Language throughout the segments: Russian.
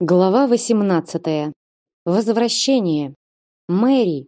Глава 18. Возвращение. Мэри.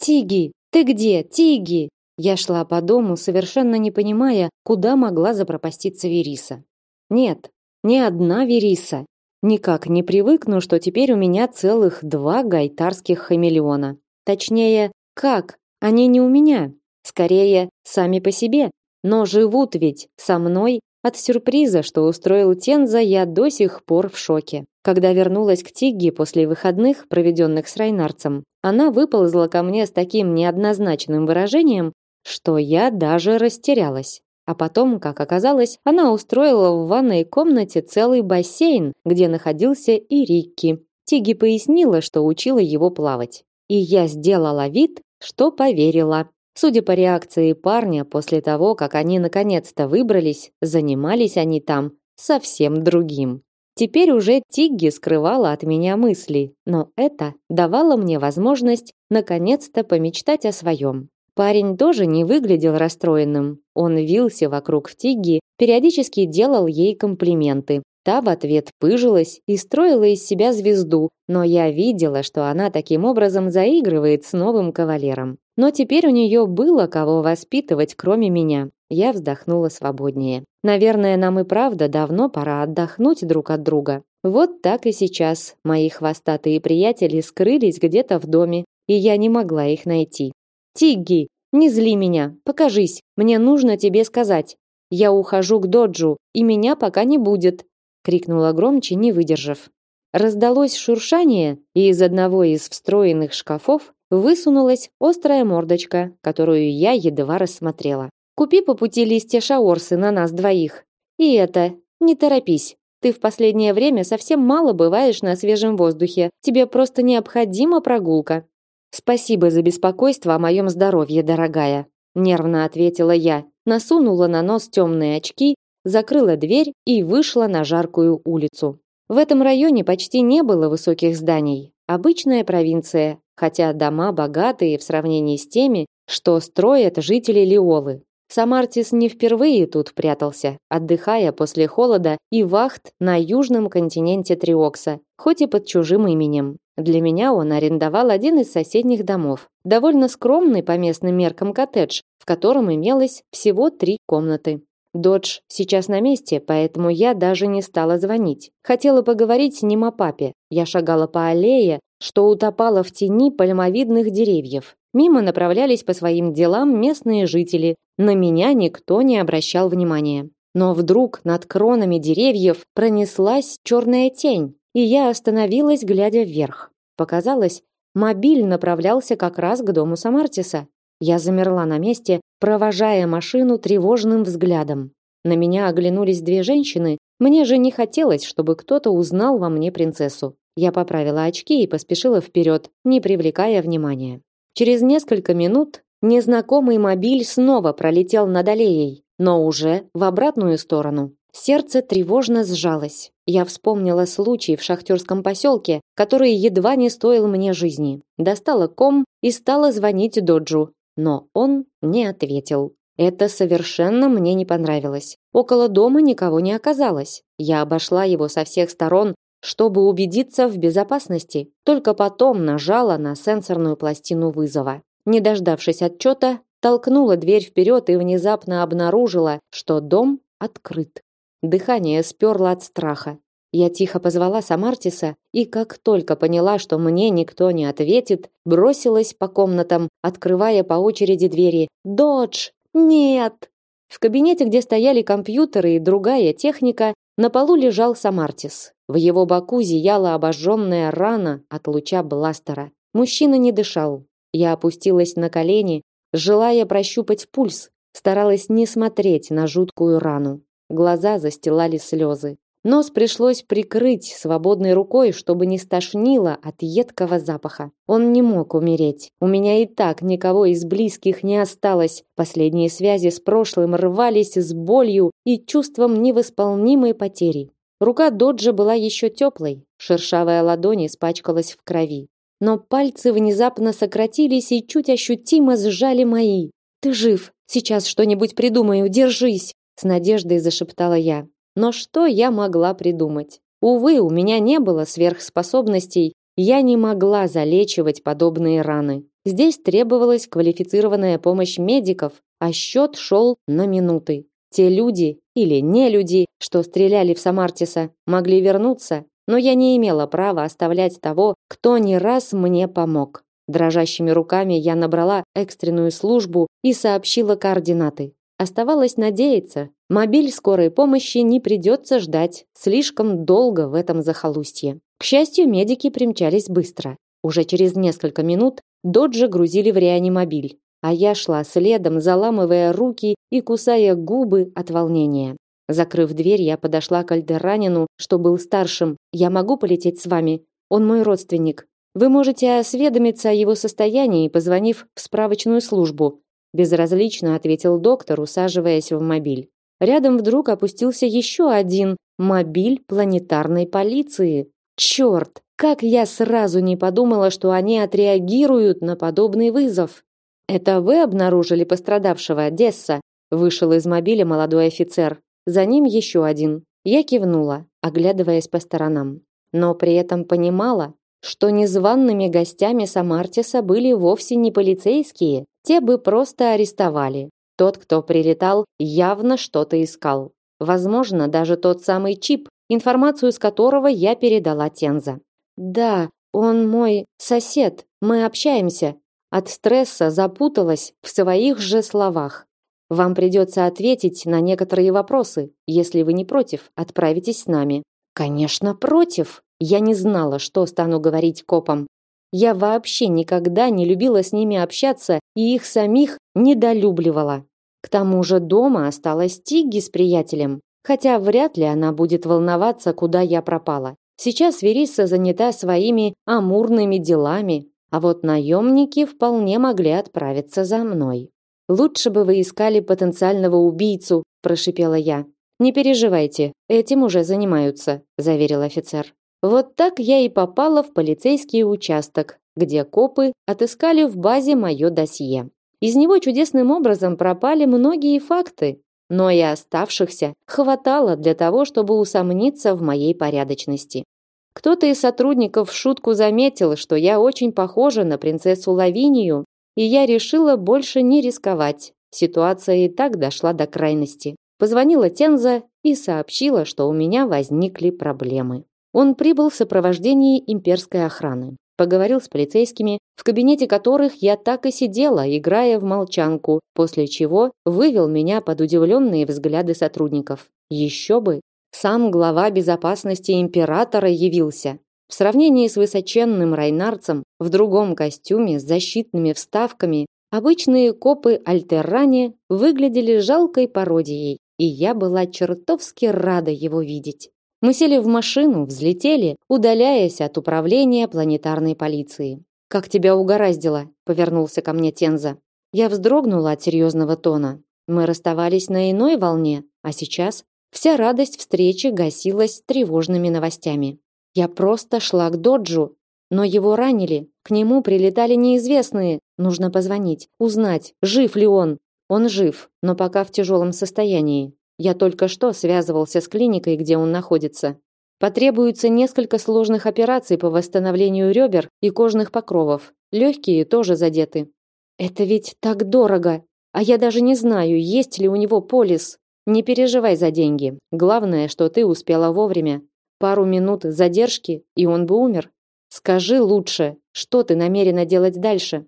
Тиги, ты где? Тиги. Я шла по дому, совершенно не понимая, куда могла запропаститься Вериса. Нет, не одна Вериса. Никак не привыкну, что теперь у меня целых два гайтарских хамелеона. Точнее, как? Они не у меня. Скорее, сами по себе. Но живут ведь со мной от сюрприза, что устроил Тенза, я до сих пор в шоке. Когда вернулась к Тигге после выходных, проведенных с Райнарцем, она выползла ко мне с таким неоднозначным выражением, что я даже растерялась. А потом, как оказалось, она устроила в ванной комнате целый бассейн, где находился и Рикки. Тиги пояснила, что учила его плавать. И я сделала вид, что поверила. Судя по реакции парня после того, как они наконец-то выбрались, занимались они там совсем другим. Теперь уже Тигги скрывала от меня мысли, но это давало мне возможность наконец-то помечтать о своем. Парень тоже не выглядел расстроенным. Он вился вокруг Тигги, периодически делал ей комплименты. Та в ответ пыжилась и строила из себя звезду, но я видела, что она таким образом заигрывает с новым кавалером. Но теперь у нее было кого воспитывать, кроме меня. Я вздохнула свободнее. Наверное, нам и правда давно пора отдохнуть друг от друга. Вот так и сейчас мои хвостатые приятели скрылись где-то в доме, и я не могла их найти. Тигги, не зли меня, покажись, мне нужно тебе сказать. Я ухожу к доджу, и меня пока не будет, крикнула громче, не выдержав. Раздалось шуршание, и из одного из встроенных шкафов высунулась острая мордочка, которую я едва рассмотрела. Купи по пути листья шаорсы на нас двоих. И это, не торопись. Ты в последнее время совсем мало бываешь на свежем воздухе. Тебе просто необходима прогулка. Спасибо за беспокойство о моем здоровье, дорогая, нервно ответила я. Насунула на нос темные очки, закрыла дверь и вышла на жаркую улицу. В этом районе почти не было высоких зданий. Обычная провинция, хотя дома богатые в сравнении с теми, что строят жители Лиолы. Самартис не впервые тут прятался, отдыхая после холода и вахт на южном континенте Триокса, хоть и под чужим именем. Для меня он арендовал один из соседних домов, довольно скромный по местным меркам коттедж, в котором имелось всего три комнаты. Додж сейчас на месте, поэтому я даже не стала звонить. Хотела поговорить с ним о папе. Я шагала по аллее, что утопала в тени пальмовидных деревьев. Мимо направлялись по своим делам местные жители. На меня никто не обращал внимания. Но вдруг над кронами деревьев пронеслась черная тень, и я остановилась, глядя вверх. Показалось, мобиль направлялся как раз к дому Самартиса. Я замерла на месте, провожая машину тревожным взглядом. На меня оглянулись две женщины. Мне же не хотелось, чтобы кто-то узнал во мне принцессу. Я поправила очки и поспешила вперед, не привлекая внимания. Через несколько минут незнакомый мобиль снова пролетел над аллеей, но уже в обратную сторону. Сердце тревожно сжалось. Я вспомнила случай в шахтерском поселке, который едва не стоил мне жизни. Достала ком и стала звонить Доджу, но он не ответил. Это совершенно мне не понравилось. Около дома никого не оказалось. Я обошла его со всех сторон, чтобы убедиться в безопасности. Только потом нажала на сенсорную пластину вызова. Не дождавшись отчета, толкнула дверь вперед и внезапно обнаружила, что дом открыт. Дыхание сперло от страха. Я тихо позвала Самартиса и, как только поняла, что мне никто не ответит, бросилась по комнатам, открывая по очереди двери. «Додж! Нет!» В кабинете, где стояли компьютеры и другая техника, на полу лежал Самартис. В его боку зияла обожженная рана от луча бластера. Мужчина не дышал. Я опустилась на колени, желая прощупать пульс, старалась не смотреть на жуткую рану. Глаза застилали слезы. Нос пришлось прикрыть свободной рукой, чтобы не стошнило от едкого запаха. Он не мог умереть. У меня и так никого из близких не осталось. Последние связи с прошлым рвались с болью и чувством невосполнимой потери. Рука Доджа была еще теплой, шершавая ладонь испачкалась в крови. Но пальцы внезапно сократились и чуть ощутимо сжали мои. «Ты жив! Сейчас что-нибудь придумаю, держись!» С надеждой зашептала я. Но что я могла придумать? Увы, у меня не было сверхспособностей, я не могла залечивать подобные раны. Здесь требовалась квалифицированная помощь медиков, а счет шел на минуты. Те люди или не люди, что стреляли в Самартиса, могли вернуться, но я не имела права оставлять того, кто не раз мне помог. Дрожащими руками я набрала экстренную службу и сообщила координаты. Оставалось надеяться, мобиль скорой помощи не придется ждать слишком долго в этом захолустье. К счастью, медики примчались быстро. Уже через несколько минут Доджа грузили в реанимобиль, а я шла следом, заламывая руки и кусая губы от волнения. Закрыв дверь, я подошла к Альдеранину, что был старшим. «Я могу полететь с вами? Он мой родственник. Вы можете осведомиться о его состоянии, позвонив в справочную службу безразлично ответил доктор, усаживаясь в мобиль. Рядом вдруг опустился еще один мобиль планетарной полиции. Черт, как я сразу не подумала, что они отреагируют на подобный вызов. Это вы обнаружили пострадавшего, Одесса? Вышел из мобиля молодой офицер. За ним еще один. Я кивнула, оглядываясь по сторонам, но при этом понимала, что незваными гостями Самартиса были вовсе не полицейские, те бы просто арестовали. Тот, кто прилетал, явно что-то искал. Возможно, даже тот самый чип, информацию с которого я передала Тенза. Да, он мой сосед, мы общаемся. От стресса запуталась в своих же словах. Вам придется ответить на некоторые вопросы. Если вы не против, отправитесь с нами. Конечно, против. Я не знала, что стану говорить копам. Я вообще никогда не любила с ними общаться и их самих недолюбливала. К тому же дома осталась Тигги с приятелем, хотя вряд ли она будет волноваться, куда я пропала. Сейчас Вериса занята своими амурными делами, а вот наемники вполне могли отправиться за мной. Лучше бы вы искали потенциального убийцу, прошипела я. Не переживайте, этим уже занимаются, заверил офицер. Вот так я и попала в полицейский участок, где копы отыскали в базе мое досье. Из него чудесным образом пропали многие факты, но и оставшихся хватало для того, чтобы усомниться в моей порядочности. Кто-то из сотрудников в шутку заметил, что я очень похожа на принцессу Лавинию, и я решила больше не рисковать. Ситуация и так дошла до крайности. Позвонила Тенза и сообщила, что у меня возникли проблемы. Он прибыл в сопровождении имперской охраны. Поговорил с полицейскими, в кабинете которых я так и сидела, играя в молчанку, после чего вывел меня под удивленные взгляды сотрудников. Еще бы! Сам глава безопасности императора явился. В сравнении с высоченным Райнарцем в другом костюме с защитными вставками обычные копы Альтерране выглядели жалкой пародией, и я была чертовски рада его видеть. Мы сели в машину, взлетели, удаляясь от управления планетарной полиции. Как тебя угораздило, повернулся ко мне Тенза. Я вздрогнула от серьезного тона. Мы расставались на иной волне, а сейчас вся радость встречи гасилась тревожными новостями. Я просто шла к Доджу, но его ранили. К нему прилетали неизвестные. Нужно позвонить, узнать, жив ли он. Он жив, но пока в тяжелом состоянии. Я только что связывался с клиникой, где он находится. Потребуется несколько сложных операций по восстановлению ребер и кожных покровов. Легкие тоже задеты. Это ведь так дорого. А я даже не знаю, есть ли у него полис. Не переживай за деньги. Главное, что ты успела вовремя. Пару минут задержки, и он бы умер. Скажи лучше, что ты намерена делать дальше?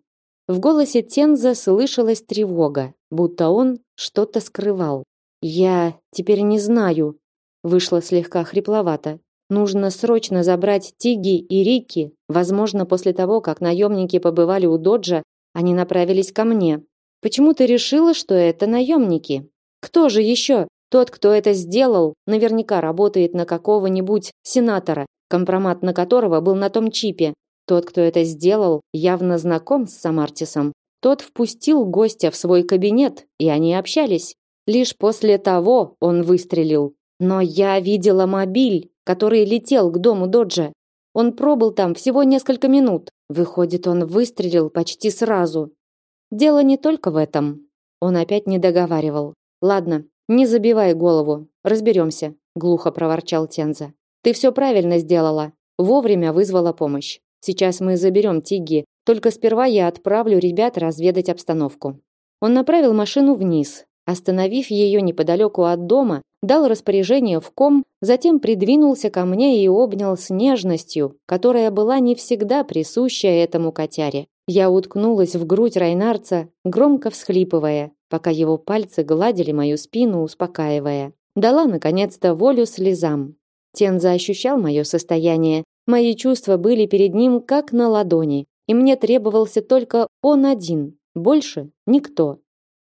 В голосе Тенза слышалась тревога, будто он что-то скрывал. Я теперь не знаю, вышло слегка хрипловато. Нужно срочно забрать Тиги и Рики. Возможно, после того, как наемники побывали у Доджа, они направились ко мне. Почему ты решила, что это наемники? Кто же еще? Тот, кто это сделал, наверняка работает на какого-нибудь сенатора, компромат на которого был на том чипе. Тот, кто это сделал, явно знаком с Самартисом. Тот впустил гостя в свой кабинет, и они общались. Лишь после того он выстрелил. Но я видела мобиль, который летел к дому Доджа. Он пробыл там всего несколько минут. Выходит, он выстрелил почти сразу. Дело не только в этом. Он опять не договаривал. Ладно, не забивай голову, разберемся, глухо проворчал Тенза. Ты все правильно сделала. Вовремя вызвала помощь. Сейчас мы заберем Тиги, только сперва я отправлю ребят разведать обстановку. Он направил машину вниз, остановив ее неподалеку от дома, дал распоряжение в ком, затем придвинулся ко мне и обнял с нежностью, которая была не всегда присуща этому котяре. Я уткнулась в грудь Райнарца, громко всхлипывая, пока его пальцы гладили мою спину, успокаивая. Дала наконец-то волю слезам. Тенза ощущал мое состояние. Мои чувства были перед ним как на ладони, и мне требовался только он один, больше никто.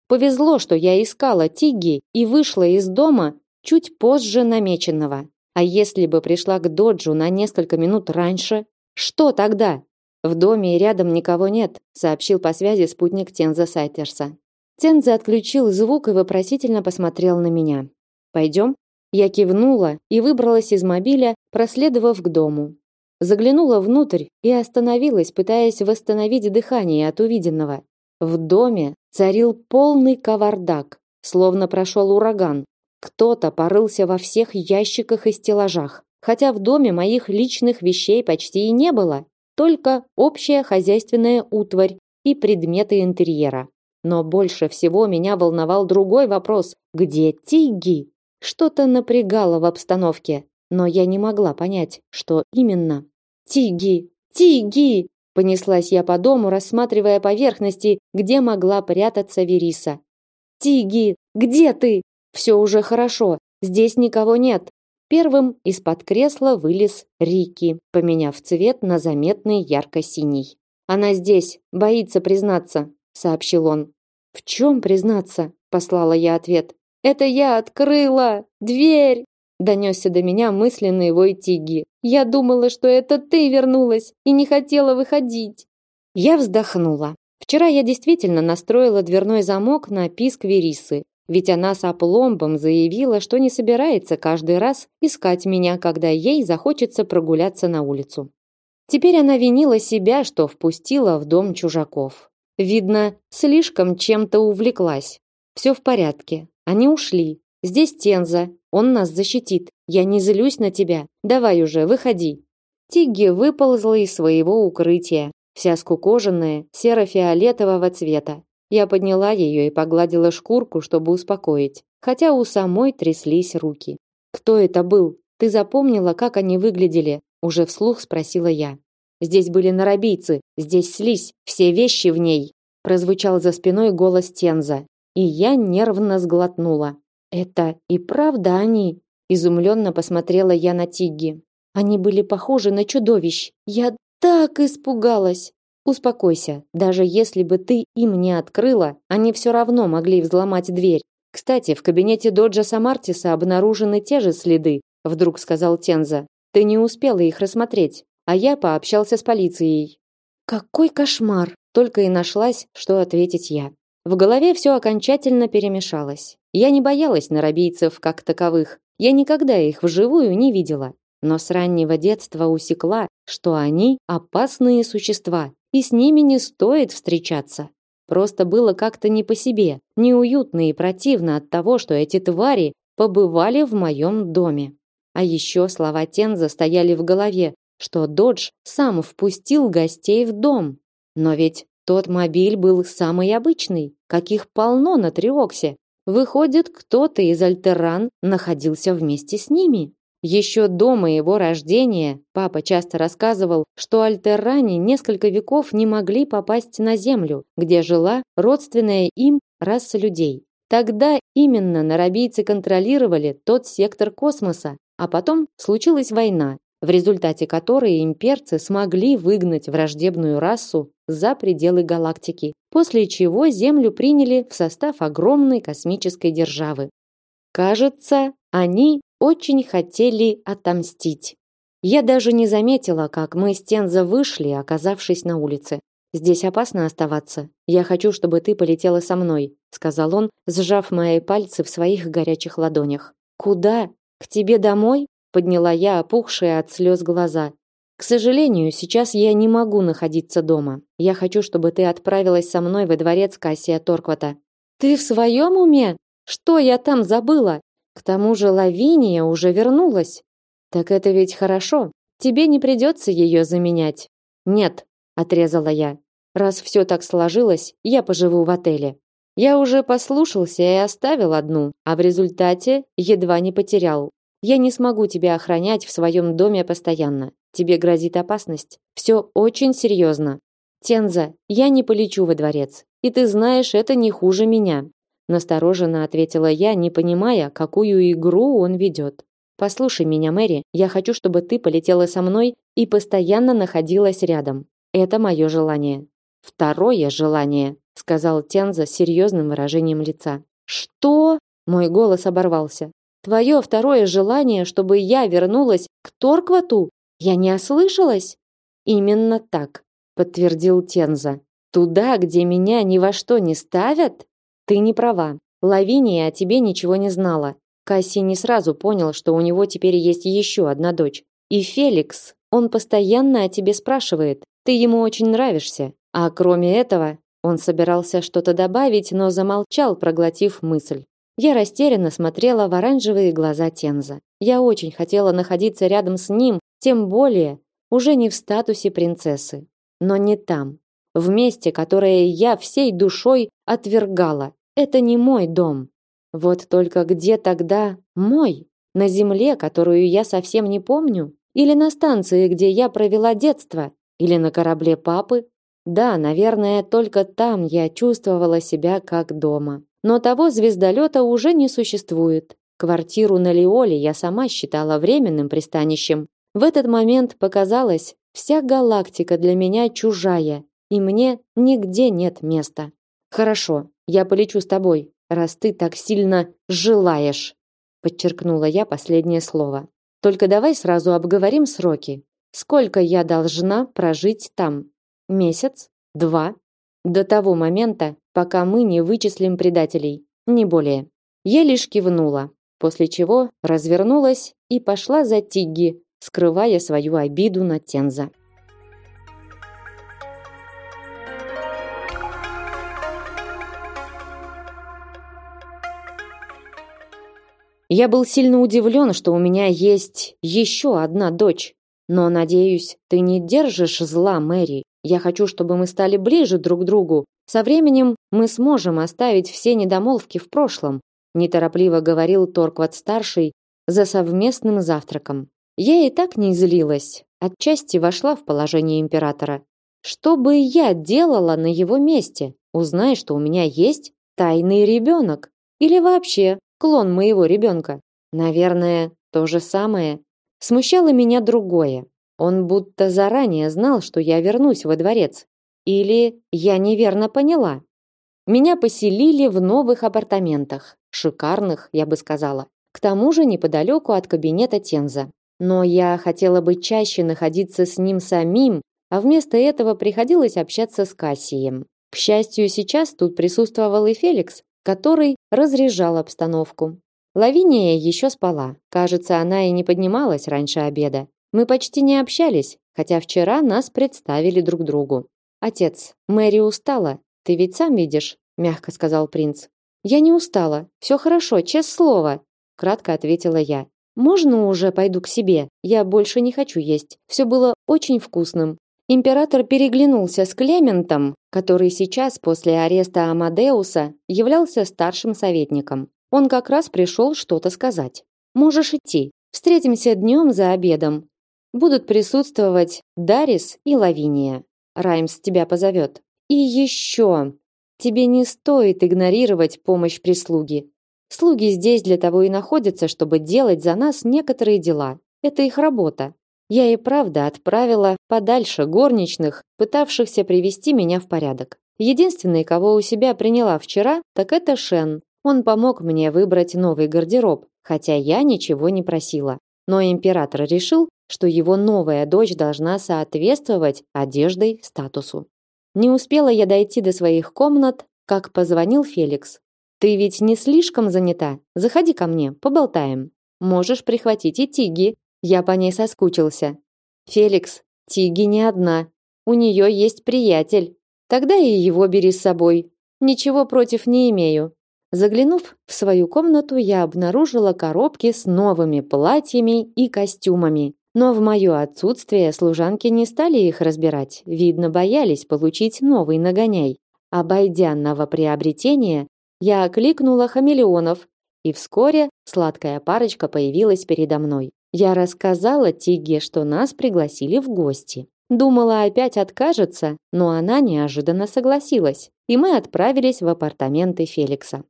Повезло, что я искала Тиги и вышла из дома чуть позже намеченного. А если бы пришла к доджу на несколько минут раньше, что тогда? В доме и рядом никого нет, сообщил по связи спутник Тенза Сайтерса. Тенза отключил звук и вопросительно посмотрел на меня. Пойдем? Я кивнула и выбралась из мобиля, проследовав к дому. Заглянула внутрь и остановилась, пытаясь восстановить дыхание от увиденного. В доме царил полный кавардак, словно прошел ураган. Кто-то порылся во всех ящиках и стеллажах, хотя в доме моих личных вещей почти и не было, только общая хозяйственная утварь и предметы интерьера. Но больше всего меня волновал другой вопрос: где Тиги? Что-то напрягало в обстановке, но я не могла понять, что именно. Тиги, Тиги, понеслась я по дому, рассматривая поверхности, где могла прятаться Вериса. Тиги, где ты? Все уже хорошо, здесь никого нет. Первым из-под кресла вылез Рики, поменяв цвет на заметный ярко-синий. Она здесь, боится признаться, сообщил он. В чем признаться? послала я ответ. Это я открыла дверь. Донесся до меня мысленный вой Тиги. Я думала, что это ты вернулась и не хотела выходить. Я вздохнула. Вчера я действительно настроила дверной замок на писк Верисы, ведь она с опломбом заявила, что не собирается каждый раз искать меня, когда ей захочется прогуляться на улицу. Теперь она винила себя, что впустила в дом чужаков. Видно, слишком чем-то увлеклась. Все в порядке. Они ушли. Здесь Тенза. Он нас защитит. Я не злюсь на тебя. Давай уже, выходи. Тигги выползла из своего укрытия, вся скукоженная, серо-фиолетового цвета. Я подняла ее и погладила шкурку, чтобы успокоить, хотя у самой тряслись руки. Кто это был? Ты запомнила, как они выглядели? Уже вслух спросила я. Здесь были нарабийцы, здесь слизь, все вещи в ней. Прозвучал за спиной голос Тенза, и я нервно сглотнула. Это и правда они? Изумленно посмотрела я на Тигги. Они были похожи на чудовищ. Я так испугалась. Успокойся, даже если бы ты им не открыла, они все равно могли взломать дверь. Кстати, в кабинете Доджа Самартиса обнаружены те же следы, вдруг сказал Тенза. Ты не успела их рассмотреть, а я пообщался с полицией. Какой кошмар, только и нашлась, что ответить я. В голове все окончательно перемешалось. Я не боялась нарабийцев как таковых. Я никогда их вживую не видела, но с раннего детства усекла, что они опасные существа, и с ними не стоит встречаться. Просто было как-то не по себе, неуютно и противно от того, что эти твари побывали в моем доме. А еще слова Тенза стояли в голове, что Додж сам впустил гостей в дом. Но ведь тот мобиль был самый обычный, каких полно на Триоксе. Выходит, кто-то из альтеран находился вместе с ними. Еще до моего рождения папа часто рассказывал, что альтерране несколько веков не могли попасть на Землю, где жила родственная им раса людей. Тогда именно нарабийцы контролировали тот сектор космоса, а потом случилась война, в результате которой имперцы смогли выгнать враждебную расу за пределы галактики, после чего Землю приняли в состав огромной космической державы. Кажется, они очень хотели отомстить. Я даже не заметила, как мы с Тенза вышли, оказавшись на улице. Здесь опасно оставаться. Я хочу, чтобы ты полетела со мной, сказал он, сжав мои пальцы в своих горячих ладонях. Куда? К тебе домой? Подняла я опухшие от слез глаза. К сожалению, сейчас я не могу находиться дома. Я хочу, чтобы ты отправилась со мной во дворец Кассия Торквата. Ты в своем уме? Что я там забыла? К тому же Лавиния уже вернулась. Так это ведь хорошо. Тебе не придется ее заменять. Нет, отрезала я. Раз все так сложилось, я поживу в отеле. Я уже послушался и оставил одну, а в результате едва не потерял. Я не смогу тебя охранять в своем доме постоянно. Тебе грозит опасность. Все очень серьезно. Тенза, я не полечу во дворец. И ты знаешь, это не хуже меня. Настороженно ответила я, не понимая, какую игру он ведет. Послушай меня, Мэри, я хочу, чтобы ты полетела со мной и постоянно находилась рядом. Это мое желание. Второе желание, сказал Тенза с серьезным выражением лица. Что? Мой голос оборвался. Твое второе желание, чтобы я вернулась к Торквату? Я не ослышалась? Именно так, подтвердил Тенза. Туда, где меня ни во что не ставят? Ты не права. Лавиния о тебе ничего не знала. Касси не сразу понял, что у него теперь есть еще одна дочь. И Феликс, он постоянно о тебе спрашивает. Ты ему очень нравишься. А кроме этого, он собирался что-то добавить, но замолчал, проглотив мысль. Я растерянно смотрела в оранжевые глаза Тенза. Я очень хотела находиться рядом с ним, тем более уже не в статусе принцессы, но не там, в месте, которое я всей душой отвергала. Это не мой дом. Вот только где тогда мой? На земле, которую я совсем не помню, или на станции, где я провела детство, или на корабле папы? Да, наверное, только там я чувствовала себя как дома. Но того звездолета уже не существует. Квартиру на Лиоле я сама считала временным пристанищем. В этот момент показалось, вся галактика для меня чужая, и мне нигде нет места. Хорошо, я полечу с тобой, раз ты так сильно желаешь, подчеркнула я последнее слово. Только давай сразу обговорим сроки. Сколько я должна прожить там? Месяц? Два? До того момента, пока мы не вычислим предателей, не более. Я лишь кивнула, после чего развернулась и пошла за Тигги, скрывая свою обиду на Тенза. Я был сильно удивлен, что у меня есть еще одна дочь. Но, надеюсь, ты не держишь зла, Мэри. Я хочу, чтобы мы стали ближе друг к другу, со временем мы сможем оставить все недомолвки в прошлом, неторопливо говорил Торкват старший за совместным завтраком. Я и так не злилась, отчасти вошла в положение императора. Что бы я делала на его месте, узнай, что у меня есть тайный ребенок или вообще клон моего ребенка? Наверное, то же самое. Смущало меня другое. Он будто заранее знал, что я вернусь во дворец, или я неверно поняла? Меня поселили в новых апартаментах, шикарных, я бы сказала. К тому же неподалеку от кабинета Тенза. Но я хотела бы чаще находиться с ним самим, а вместо этого приходилось общаться с Кассием. К счастью, сейчас тут присутствовал и Феликс, который разряжал обстановку. Лавиния еще спала. Кажется, она и не поднималась раньше обеда. Мы почти не общались, хотя вчера нас представили друг другу. Отец, Мэри устала. Ты ведь сам видишь, мягко сказал принц. Я не устала. все хорошо, честное слово, кратко ответила я. Можно уже пойду к себе? Я больше не хочу есть. Все было очень вкусным. Император переглянулся с Клементом, который сейчас после ареста Амадеуса являлся старшим советником. Он как раз пришел что-то сказать. Можешь идти. Встретимся днем за обедом. Будут присутствовать Дарис и Лавиния. Раймс тебя позовет. И еще. Тебе не стоит игнорировать помощь прислуги. Слуги здесь для того и находятся, чтобы делать за нас некоторые дела. Это их работа. Я и правда отправила подальше горничных, пытавшихся привести меня в порядок. Единственный, кого у себя приняла вчера, так это Шен. Он помог мне выбрать новый гардероб, хотя я ничего не просила. Но император решил, что его новая дочь должна соответствовать одеждой статусу. Не успела я дойти до своих комнат, как позвонил Феликс. Ты ведь не слишком занята? Заходи ко мне, поболтаем. Можешь прихватить и Тиги. Я по ней соскучился. Феликс, Тиги не одна. У нее есть приятель. Тогда и его бери с собой. Ничего против не имею. Заглянув в свою комнату, я обнаружила коробки с новыми платьями и костюмами. Но в мое отсутствие служанки не стали их разбирать, видно, боялись получить новый нагоняй. Обойдя новоприобретение, я окликнула хамелеонов, и вскоре сладкая парочка появилась передо мной. Я рассказала Тиге, что нас пригласили в гости. Думала, опять откажется, но она неожиданно согласилась, и мы отправились в апартаменты Феликса.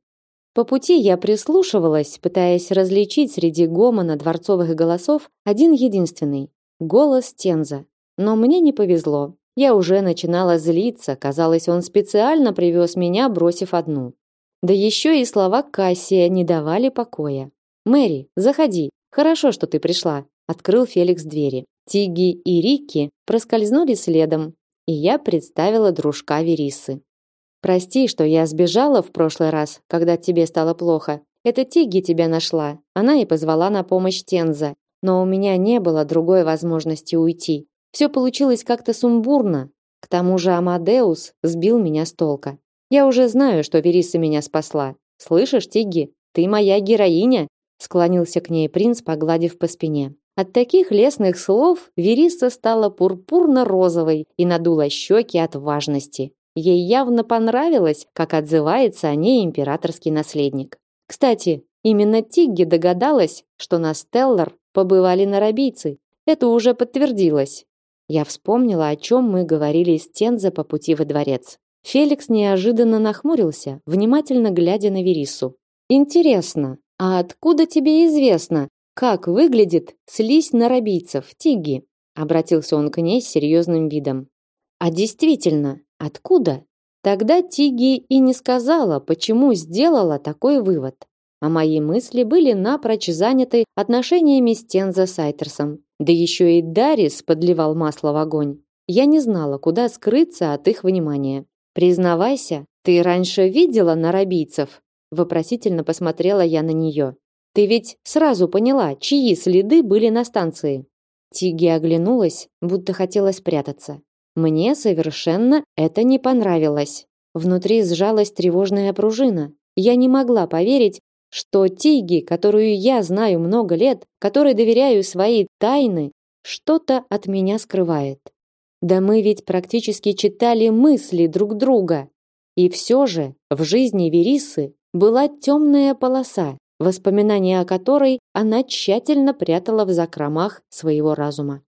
По пути я прислушивалась, пытаясь различить среди гомона дворцовых голосов один единственный голос Тенза. Но мне не повезло. Я уже начинала злиться, казалось, он специально привез меня, бросив одну. Да еще и слова Кассия не давали покоя. «Мэри, заходи. Хорошо, что ты пришла», — открыл Феликс двери. Тиги и Рикки проскользнули следом, и я представила дружка Верисы. «Прости, что я сбежала в прошлый раз, когда тебе стало плохо. Это Тиги тебя нашла. Она и позвала на помощь Тенза. Но у меня не было другой возможности уйти. Все получилось как-то сумбурно. К тому же Амадеус сбил меня с толка. Я уже знаю, что Вериса меня спасла. Слышишь, Тиги, ты моя героиня, склонился к ней принц, погладив по спине. От таких лестных слов Вериса стала пурпурно-розовой и надула щеки от важности. Ей явно понравилось, как отзывается о ней императорский наследник. Кстати, именно Тигги догадалась, что на Стеллар побывали нарабийцы. Это уже подтвердилось. Я вспомнила, о чем мы говорили с Тенза по пути во дворец. Феликс неожиданно нахмурился, внимательно глядя на Верису. Интересно, а откуда тебе известно, как выглядит слизь нарабийцев, Тиги? Обратился он к ней с серьезным видом. А действительно, откуда? Тогда Тиги и не сказала, почему сделала такой вывод. А мои мысли были напрочь заняты отношениями с Тенза Сайтерсом. Да еще и Дарис подливал масло в огонь. Я не знала, куда скрыться от их внимания. Признавайся, ты раньше видела нарабийцев? Вопросительно посмотрела я на нее. Ты ведь сразу поняла, чьи следы были на станции. Тиги оглянулась, будто хотела спрятаться. Мне совершенно это не понравилось. Внутри сжалась тревожная пружина. Я не могла поверить, что Тиги, которую я знаю много лет, которой доверяю свои тайны, что-то от меня скрывает. Да мы ведь практически читали мысли друг друга. И все же в жизни Верисы была темная полоса, воспоминания о которой она тщательно прятала в закромах своего разума.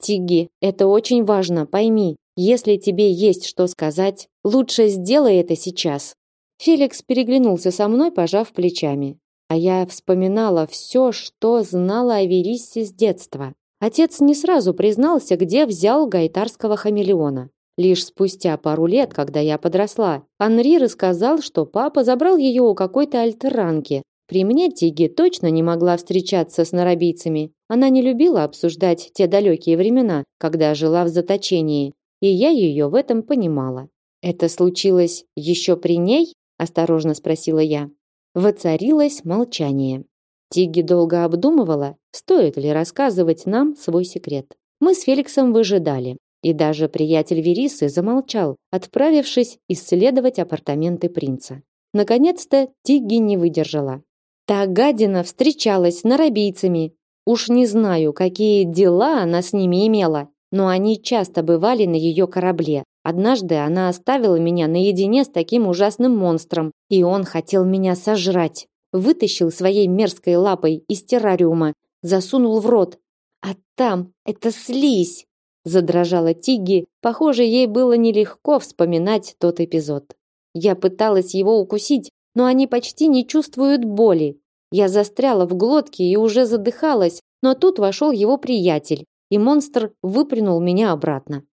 Тиги, это очень важно, пойми. Если тебе есть что сказать, лучше сделай это сейчас. Феликс переглянулся со мной, пожав плечами. А я вспоминала все, что знала о Вериссе с детства. Отец не сразу признался, где взял гайтарского хамелеона. Лишь спустя пару лет, когда я подросла, Анри рассказал, что папа забрал ее у какой-то альтеранки. При мне Тиги точно не могла встречаться с нарабийцами. Она не любила обсуждать те далекие времена, когда жила в заточении, и я ее в этом понимала. Это случилось еще при ней? осторожно спросила я. Воцарилось молчание. Тиги долго обдумывала, стоит ли рассказывать нам свой секрет. Мы с Феликсом выжидали, и даже приятель Верисы замолчал, отправившись исследовать апартаменты принца. Наконец-то Тиги не выдержала. Та гадина встречалась с нарабийцами. Уж не знаю, какие дела она с ними имела, но они часто бывали на ее корабле. Однажды она оставила меня наедине с таким ужасным монстром, и он хотел меня сожрать. Вытащил своей мерзкой лапой из террариума, засунул в рот. А там это слизь. Задрожала Тиги, похоже, ей было нелегко вспоминать тот эпизод. Я пыталась его укусить, но они почти не чувствуют боли. Я застряла в глотке и уже задыхалась, но тут вошел его приятель, и монстр выплюнул меня обратно.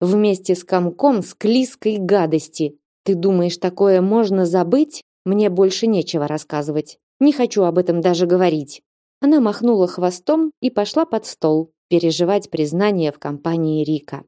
Вместе с комком склизкой гадости. Ты думаешь, такое можно забыть? Мне больше нечего рассказывать. Не хочу об этом даже говорить. Она махнула хвостом и пошла под стол, переживать признание в компании Рика.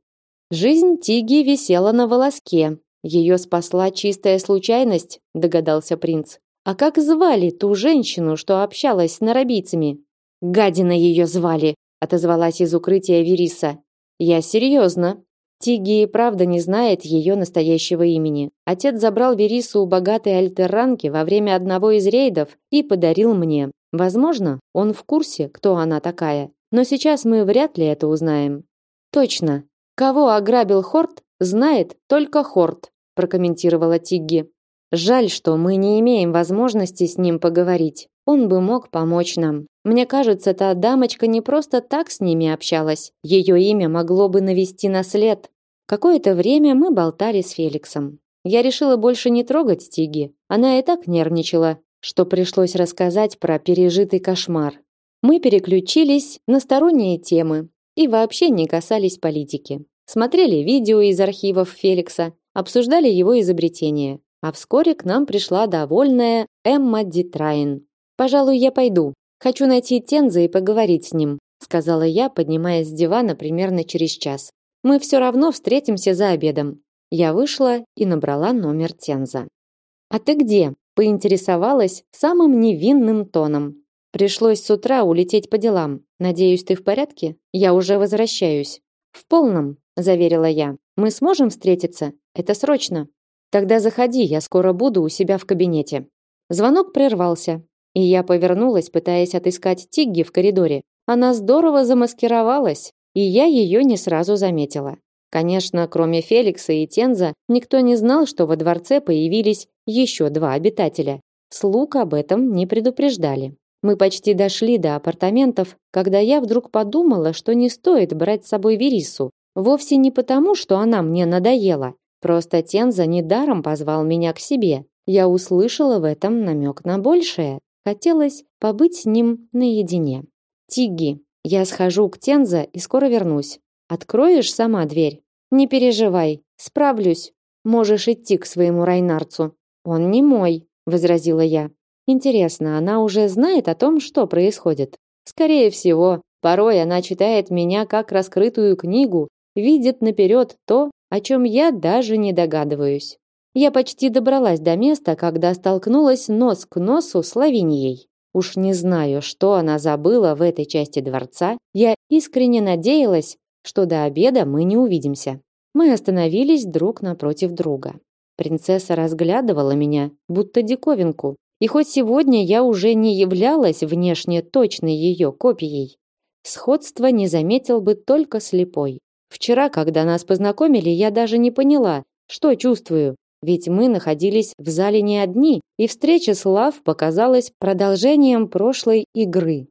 Жизнь Тиги висела на волоске. Ее спасла чистая случайность, догадался принц. А как звали ту женщину, что общалась с нарабийцами? Гадина ее звали, отозвалась из укрытия Вериса. Я серьезно. Тиги и правда не знает ее настоящего имени. Отец забрал Верису у богатой альтерранки во время одного из рейдов и подарил мне. Возможно, он в курсе, кто она такая. Но сейчас мы вряд ли это узнаем. Точно. Кого ограбил Хорт, знает только Хорт, прокомментировала Тигги. Жаль, что мы не имеем возможности с ним поговорить. Он бы мог помочь нам. Мне кажется, та дамочка не просто так с ними общалась. Ее имя могло бы навести на след. Какое-то время мы болтали с Феликсом. Я решила больше не трогать Тиги. Она и так нервничала, что пришлось рассказать про пережитый кошмар. Мы переключились на сторонние темы и вообще не касались политики. Смотрели видео из архивов Феликса, обсуждали его изобретение. А вскоре к нам пришла довольная Эмма Дитрайн. «Пожалуй, я пойду. Хочу найти Тенза и поговорить с ним», сказала я, поднимаясь с дивана примерно через час. Мы все равно встретимся за обедом. Я вышла и набрала номер Тенза. А ты где? поинтересовалась самым невинным тоном. Пришлось с утра улететь по делам. Надеюсь, ты в порядке? Я уже возвращаюсь. В полном, заверила я. Мы сможем встретиться? Это срочно. Тогда заходи, я скоро буду у себя в кабинете. Звонок прервался, и я повернулась, пытаясь отыскать Тигги в коридоре. Она здорово замаскировалась, и я ее не сразу заметила. Конечно, кроме Феликса и Тенза, никто не знал, что во дворце появились еще два обитателя. Слуг об этом не предупреждали. Мы почти дошли до апартаментов, когда я вдруг подумала, что не стоит брать с собой Верису. Вовсе не потому, что она мне надоела. Просто Тенза недаром позвал меня к себе. Я услышала в этом намек на большее. Хотелось побыть с ним наедине. Тиги, я схожу к Тенза и скоро вернусь. Откроешь сама дверь? Не переживай, справлюсь. Можешь идти к своему Райнарцу. Он не мой, возразила я. Интересно, она уже знает о том, что происходит? Скорее всего, порой она читает меня как раскрытую книгу, видит наперед то, о чем я даже не догадываюсь. Я почти добралась до места, когда столкнулась нос к носу с Лавинией. Уж не знаю, что она забыла в этой части дворца. Я искренне надеялась, что до обеда мы не увидимся. Мы остановились друг напротив друга. Принцесса разглядывала меня, будто диковинку. И хоть сегодня я уже не являлась внешне точной ее копией, сходства не заметил бы только слепой. Вчера, когда нас познакомили, я даже не поняла, что чувствую. Ведь мы находились в зале не одни, и встреча с Лав показалась продолжением прошлой игры.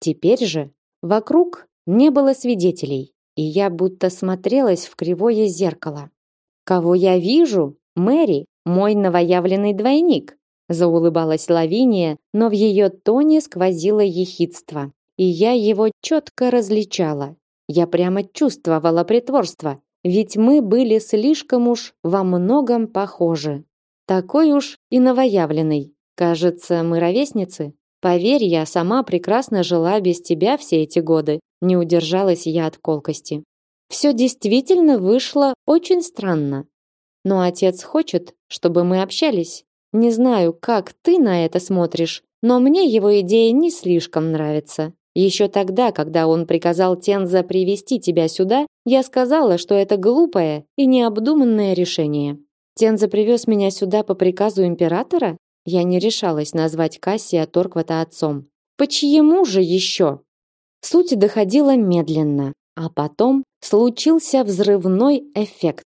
Теперь же вокруг не было свидетелей, и я будто смотрелась в кривое зеркало. Кого я вижу? Мэри, мой новоявленный двойник, заулыбалась Лавиния, но в ее тоне сквозило ехидство, и я его четко различала. Я прямо чувствовала притворство, ведь мы были слишком уж во многом похожи. Такой уж и новоявленный. Кажется, мы ровесницы. Поверь, я сама прекрасно жила без тебя все эти годы. Не удержалась я от колкости. Все действительно вышло очень странно. Но отец хочет, чтобы мы общались. Не знаю, как ты на это смотришь, но мне его идея не слишком нравится. Еще тогда, когда он приказал Тенза привести тебя сюда, я сказала, что это глупое и необдуманное решение. Тенза привез меня сюда по приказу императора? Я не решалась назвать Кассия Торквата отцом. Почему же еще? Суть доходила медленно, а потом случился взрывной эффект.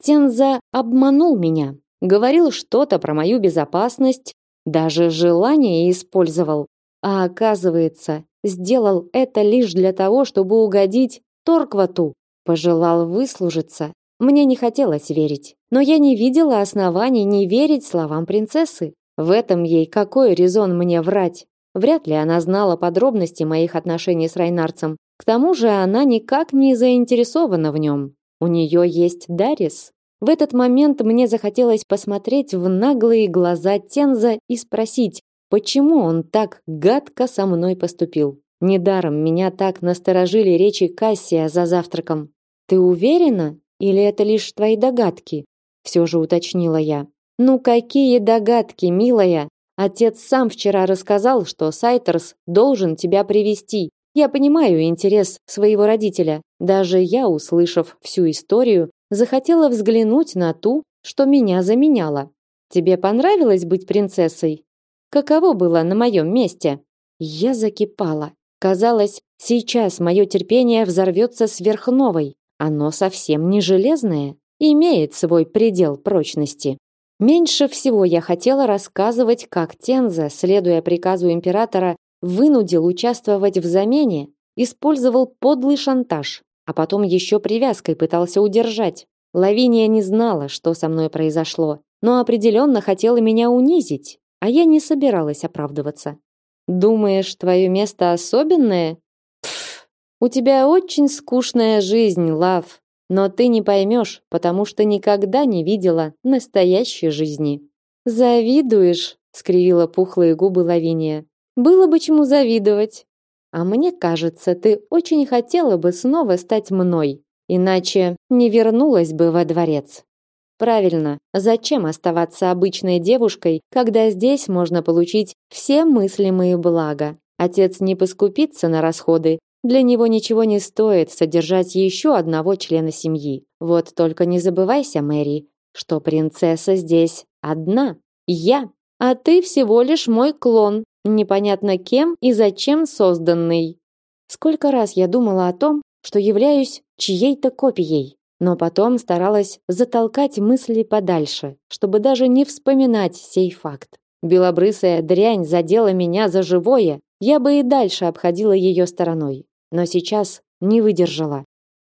Тенза обманул меня, говорил что-то про мою безопасность, даже желание использовал. А оказывается, сделал это лишь для того, чтобы угодить Торквату, пожелал выслужиться. Мне не хотелось верить, но я не видела оснований не верить словам принцессы. В этом ей какой резон мне врать? Вряд ли она знала подробности моих отношений с Райнарцем. К тому же она никак не заинтересована в нем. У нее есть Дарис. В этот момент мне захотелось посмотреть в наглые глаза Тенза и спросить, Почему он так гадко со мной поступил? Недаром меня так насторожили речи Кассия за завтраком. Ты уверена? Или это лишь твои догадки? Все же уточнила я. Ну какие догадки, милая? Отец сам вчера рассказал, что Сайтерс должен тебя привести. Я понимаю интерес своего родителя. Даже я, услышав всю историю, захотела взглянуть на ту, что меня заменяла. Тебе понравилось быть принцессой? Каково было на моем месте? Я закипала. Казалось, сейчас мое терпение взорвется сверхновой. Оно совсем не железное, имеет свой предел прочности. Меньше всего я хотела рассказывать, как Тенза, следуя приказу императора, вынудил участвовать в замене, использовал подлый шантаж, а потом еще привязкой пытался удержать. Лавиния не знала, что со мной произошло, но определенно хотела меня унизить, а я не собиралась оправдываться. Думаешь, твое место особенное? Пф, у тебя очень скучная жизнь, Лав, но ты не поймешь, потому что никогда не видела настоящей жизни. Завидуешь? скривила пухлые губы Лавиния. Было бы чему завидовать. А мне кажется, ты очень хотела бы снова стать мной, иначе не вернулась бы во дворец. Правильно. Зачем оставаться обычной девушкой, когда здесь можно получить все мыслимые блага? Отец не поскупится на расходы. Для него ничего не стоит содержать еще одного члена семьи. Вот только не забывайся, Мэри, что принцесса здесь одна. Я. А ты всего лишь мой клон, непонятно кем и зачем созданный. Сколько раз я думала о том, что являюсь чьей-то копией но потом старалась затолкать мысли подальше, чтобы даже не вспоминать сей факт. Белобрысая дрянь задела меня за живое, я бы и дальше обходила ее стороной, но сейчас не выдержала.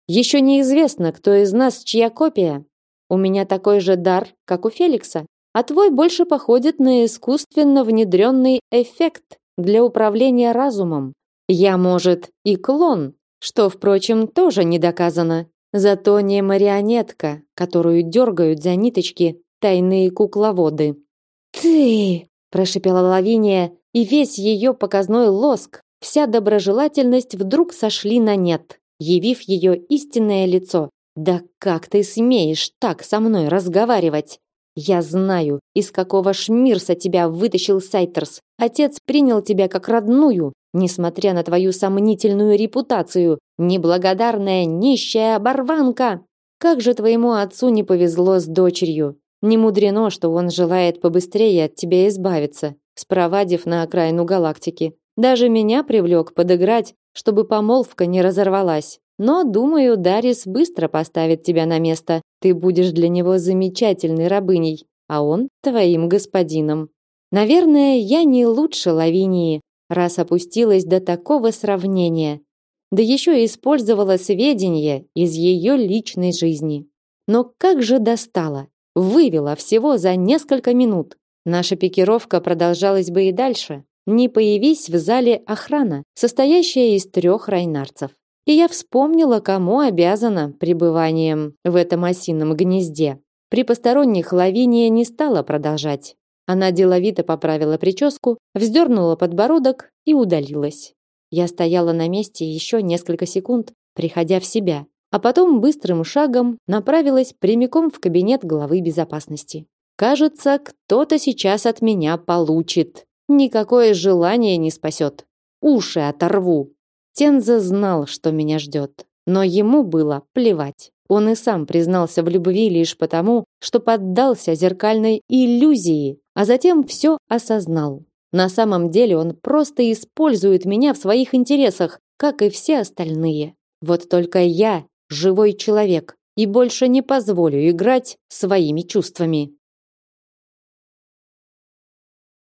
Еще неизвестно, кто из нас чья копия. У меня такой же дар, как у Феликса, а твой больше походит на искусственно внедренный эффект для управления разумом. Я, может, и клон, что, впрочем, тоже не доказано. Зато не марионетка, которую дергают за ниточки тайные кукловоды. «Ты!» – прошипела Лавиния, и весь ее показной лоск, вся доброжелательность вдруг сошли на нет, явив ее истинное лицо. «Да как ты смеешь так со мной разговаривать?» Я знаю, из какого шмирса тебя вытащил Сайтерс. Отец принял тебя как родную, несмотря на твою сомнительную репутацию. Неблагодарная нищая оборванка. Как же твоему отцу не повезло с дочерью. Не мудрено, что он желает побыстрее от тебя избавиться, спровадив на окраину галактики. Даже меня привлек подыграть, чтобы помолвка не разорвалась. Но, думаю, Дарис быстро поставит тебя на место. Ты будешь для него замечательной рабыней, а он твоим господином. Наверное, я не лучше Лавинии, раз опустилась до такого сравнения. Да еще и использовала сведения из ее личной жизни. Но как же достала! Вывела всего за несколько минут. Наша пикировка продолжалась бы и дальше. Не появись в зале охрана, состоящая из трех райнарцев. И я вспомнила, кому обязана пребыванием в этом осином гнезде. При посторонних Лавиния не стала продолжать. Она деловито поправила прическу, вздернула подбородок и удалилась. Я стояла на месте еще несколько секунд, приходя в себя, а потом быстрым шагом направилась прямиком в кабинет главы безопасности. Кажется, кто-то сейчас от меня получит. Никакое желание не спасет. Уши оторву. Тенза знал, что меня ждет, но ему было плевать. Он и сам признался в любви лишь потому, что поддался зеркальной иллюзии, а затем все осознал. На самом деле он просто использует меня в своих интересах, как и все остальные. Вот только я живой человек и больше не позволю играть своими чувствами.